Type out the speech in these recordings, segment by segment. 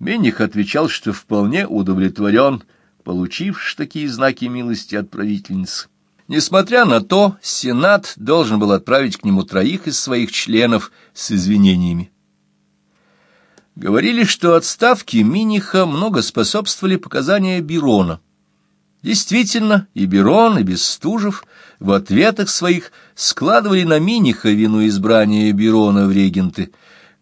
Миних отвечал, что вполне удовлетворен, получивший такие знаки милости от правительницы. Несмотря на то, Сенат должен был отправить к нему троих из своих членов с извинениями. Говорили, что отставке Миниха много способствовали показания Бирона. Действительно, и Бирон, и Бестужев в ответах своих складывали на Миниха вину избрания Бирона в регенты.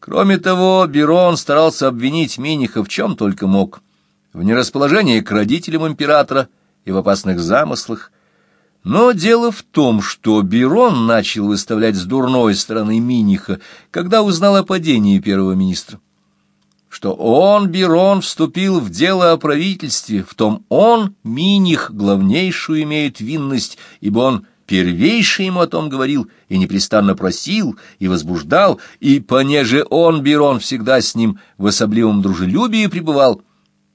Кроме того, Бирон старался обвинить Миниха в чем только мог. В нерасположении к родителям императора и в опасных замыслах. Но дело в том, что Бирон начал выставлять с дурной стороны Миниха, когда узнал о падении первого министра что он, Бирон, вступил в дело о правительстве, в том он, Миних, главнейшую имеет винность, ибо он первейший ему о том говорил и непрестанно просил и возбуждал, и понеже он, Бирон, всегда с ним в особливом дружелюбии пребывал,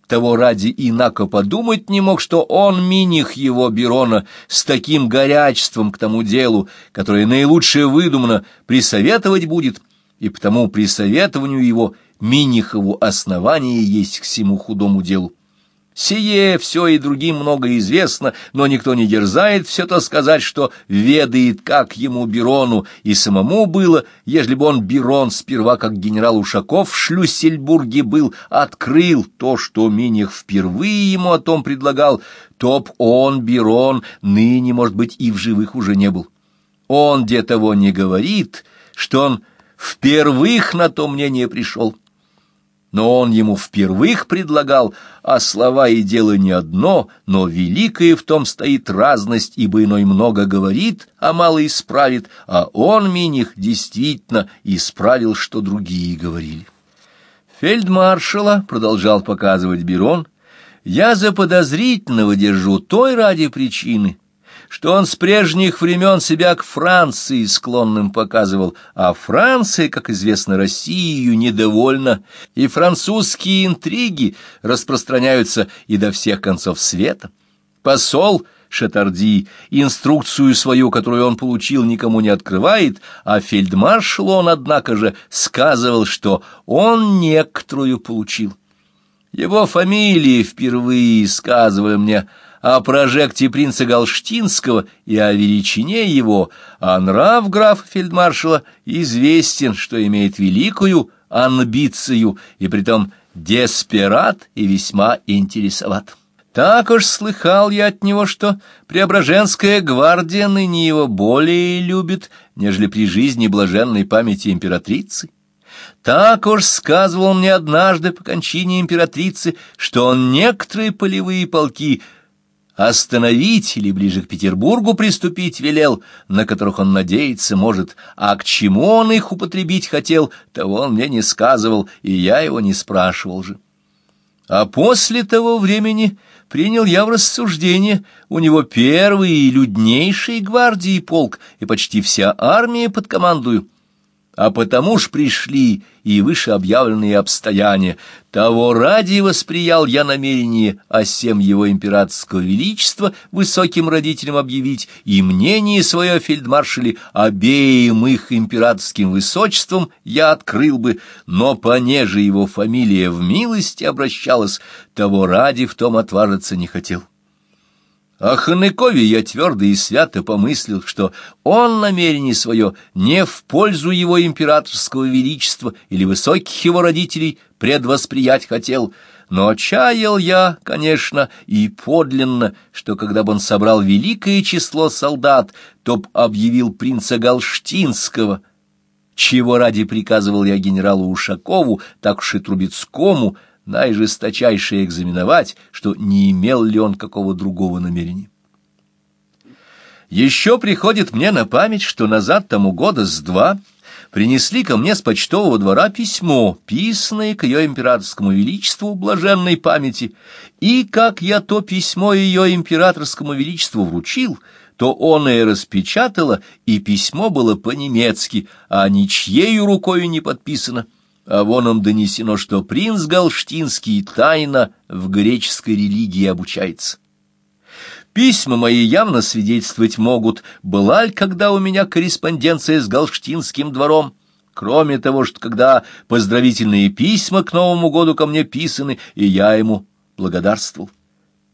того ради инако подумать не мог, что он, Миних его, Бирона, с таким горячеством к тому делу, которое наилучше выдумано, присоветовать будет, и потому при советованию его Минихову основание есть к всему худому делу. Сие все и другим много известно, но никто не дерзает все то сказать, что ведает, как ему Бирону, и самому было, ежели бы он Бирон сперва, как генерал Ушаков в Шлюссельбурге был, открыл то, что Миних впервые ему о том предлагал, то б он, Бирон, ныне, может быть, и в живых уже не был. Он где того не говорит, что он впервых на то мнение пришел но он ему впервых предлагал, а слова и дело не одно, но великое в том стоит разность, ибо иной много говорит, а мало исправит, а он, Миних, действительно исправил, что другие говорили. Фельдмаршала, продолжал показывать Берон, я за подозрительного держу той ради причины, что он с прежних времен себя к Франции склонным показывал, а Франция, как известно, Россию недовольна, и французские интриги распространяются и до всех концов света. Посол Шатарди инструкцию свою, которую он получил, никому не открывает, а фельдмаршал он, однако же, сказывал, что он некоторую получил. Его фамилии впервые сказывали мне о прожекте принца Галштинского и о величине его, а нрав графа фельдмаршала известен, что имеет великую амбицию и притом деспират и весьма интересоват. Так уж слыхал я от него, что Преображенская гвардия ныне его более любит, нежели при жизни блаженной памяти императрицы. Так уж сказывал мне однажды по кончине императрицы, что он некоторые полевые полки остановить или ближе к Петербургу приступить велел, на которых он надеяться может, а к чему он их употребить хотел, того он мне не сказывал, и я его не спрашивал же. А после того времени принял я в рассуждение у него первый и люднейший гвардии полк и почти вся армия под командою, а потому ж пришли и вышеобъявленные обстояния. Того ради восприял я намерение о сем его императорского величества высоким родителям объявить и мнение свое фельдмаршале обеим их императорским высочеством я открыл бы, но понеже его фамилия в милости обращалась, того ради в том отважиться не хотел. О Ханыкове я твердо и свято помыслил, что он намерение свое не в пользу его императорского величества или высоких его родителей предвосприять хотел, но чаял я, конечно, и подлинно, что когда бы он собрал великое число солдат, то б объявил принца Галштинского, чего ради приказывал я генералу Ушакову, так уж и Трубецкому, наижесточайшее экзаменовать, что не имел ли он какого другого намерения. Еще приходит мне на память, что назад тому года с два принесли ко мне с почтового двора письмо, писанное к ее императорскому величеству блаженной памяти, и как я то письмо ее императорскому величеству вручил, то он и распечатало, и письмо было по-немецки, а ничьею рукою не подписано а вон им донесено, что принц Галштинский тайно в греческой религии обучается. Письма мои явно свидетельствовать могут, была ли когда у меня корреспонденция с Галштинским двором, Кроме того, что когда поздравительные письма к Новому году ко мне писаны, и я ему благодарствовал.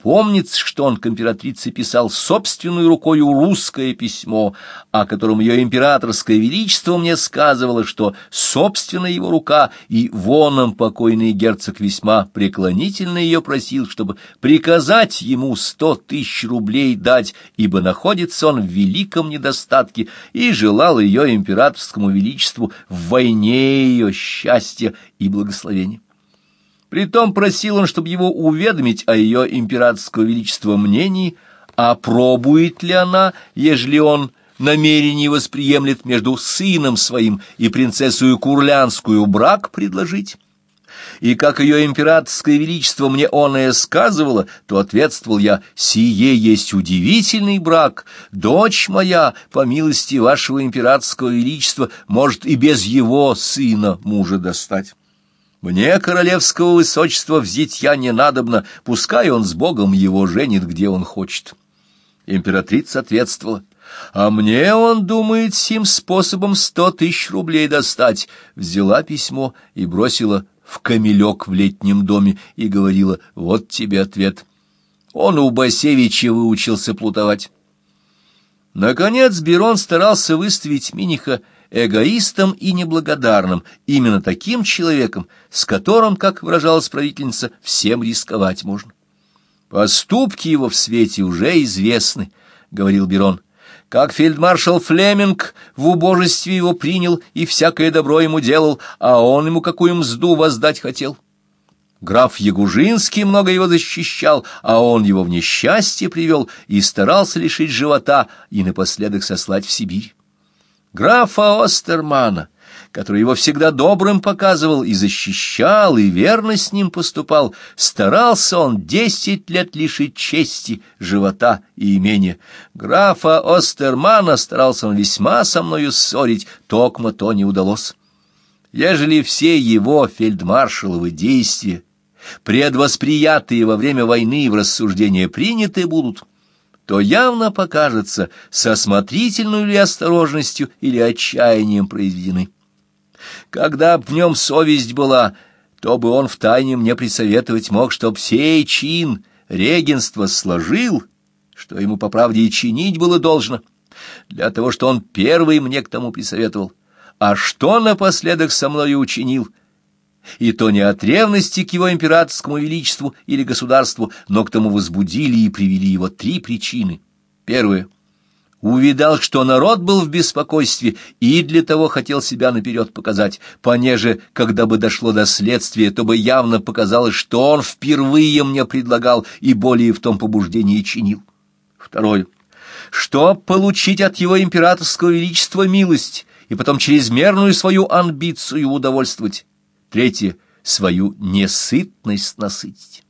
Помнится, что он к императрице писал собственной рукою русское письмо, о котором ее императорское величество мне сказывало, что собственная его рука и воном покойный герцог весьма преклонительно ее просил, чтобы приказать ему сто тысяч рублей дать, ибо находится он в великом недостатке, и желал ее императорскому величеству в войне ее счастья и благословения. Притом просил он, чтобы его уведомить о ее императорского величества мнении, опробует ли она, ежели он намерение восприемлет между сыном своим и принцессою Курлянскую брак предложить. И как ее императорское величество мне оное сказывало, то ответствовал я, «Сие есть удивительный брак. Дочь моя, по милости вашего императорского величества, может и без его сына мужа достать». Мне королевского высочества в зитья не надобно, пускай он с Богом его женит, где он хочет. Императрица ответствовала. А мне он думает сим способом сто тысяч рублей достать. Взяла письмо и бросила в камелек в летнем доме и говорила, вот тебе ответ. Он у Басевича выучился плутовать. Наконец Берон старался выставить Миниха эгоистом и неблагодарным, именно таким человеком, с которым, как выражалась правительница, всем рисковать можно. «Поступки его в свете уже известны», — говорил Берон. «Как фельдмаршал Флеминг в убожестве его принял и всякое добро ему делал, а он ему какую мзду воздать хотел». Граф Ягужинский много его защищал, а он его в несчастье привел и старался лишить живота и напоследок сослать в Сибирь графа Остермана, который его всегда добрым показывал и защищал, и верно с ним поступал, старался он десять лет лишить чести, живота и имения. Графа Остермана старался он весьма со мною ссорить, токмо то не удалось. Ежели все его фельдмаршаловы действия, предвосприятые во время войны в рассуждения приняты будут, то явно покажется, со осмотрительной ли осторожностью или отчаянием произведены. Когда б в нем совесть была, то бы он втайне мне присоветовать мог, чтоб сей чин регенства сложил, что ему по правде и чинить было должно, для того, что он первый мне к тому присоветовал. А что напоследок со мною учинил, и то не от ревности к его императорскому величеству или государству, но к тому возбудили и привели его три причины. Первое. Увидал, что народ был в беспокойстве, и для того хотел себя наперед показать, понеже, когда бы дошло до следствия, то бы явно показалось, что он впервые мне предлагал и более в том побуждении чинил. Второе. Чтоб получить от его императорского величества милость и потом чрезмерную свою амбицию удовольствовать, Третье — свою несытность насытить.